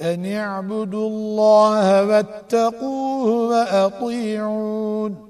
أن اعبدوا الله واتقوه وأطيعون